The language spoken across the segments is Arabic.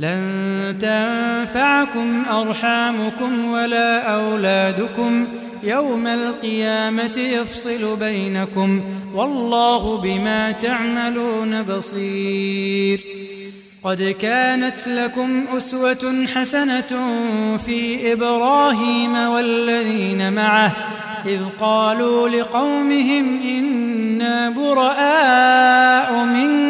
لن تنفعكم أرحامكم ولا أولادكم يوم القيامة يفصل بينكم والله بما تعملون بصير قد كانت لكم أسوة حسنة في إبراهيم والذين معه إذ قالوا لقومهم إنا براء منكم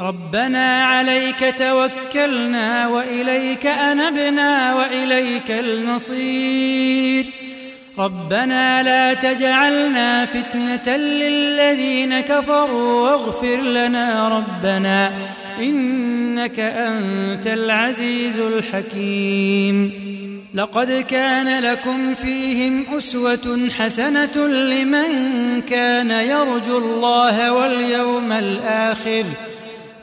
ربنا عليك توكلنا وإليك أنبنا وإليك المصير. ربنا لا تجعلنا فتنة للذين كفروا واغفر لنا ربنا إنك أنت العزيز الحكيم. لقد كان لكم فيهم أسوة حسنة لمن كان يرجو الله واليوم الآخر.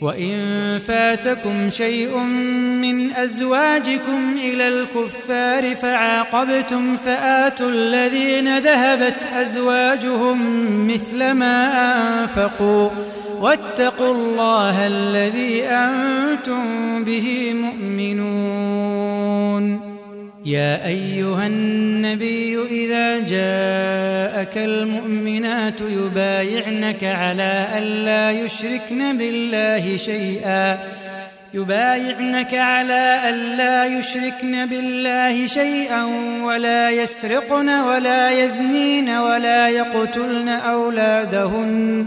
وإن فاتكم شيء من أزواجكم إلى الكفار فعاقبتم فآتوا الذين ذهبت أزواجهم مثل ما أنفقوا واتقوا الله الذي أنتم به مؤمنون. يا أيها النبي إذا جاءك المؤمنات يبايعنك على ألا يشركن بالله شيئا. يبايعنك على ألا يشركن بالله شيئا ولا يسرقن ولا يزنين ولا يقتلن أولادهن.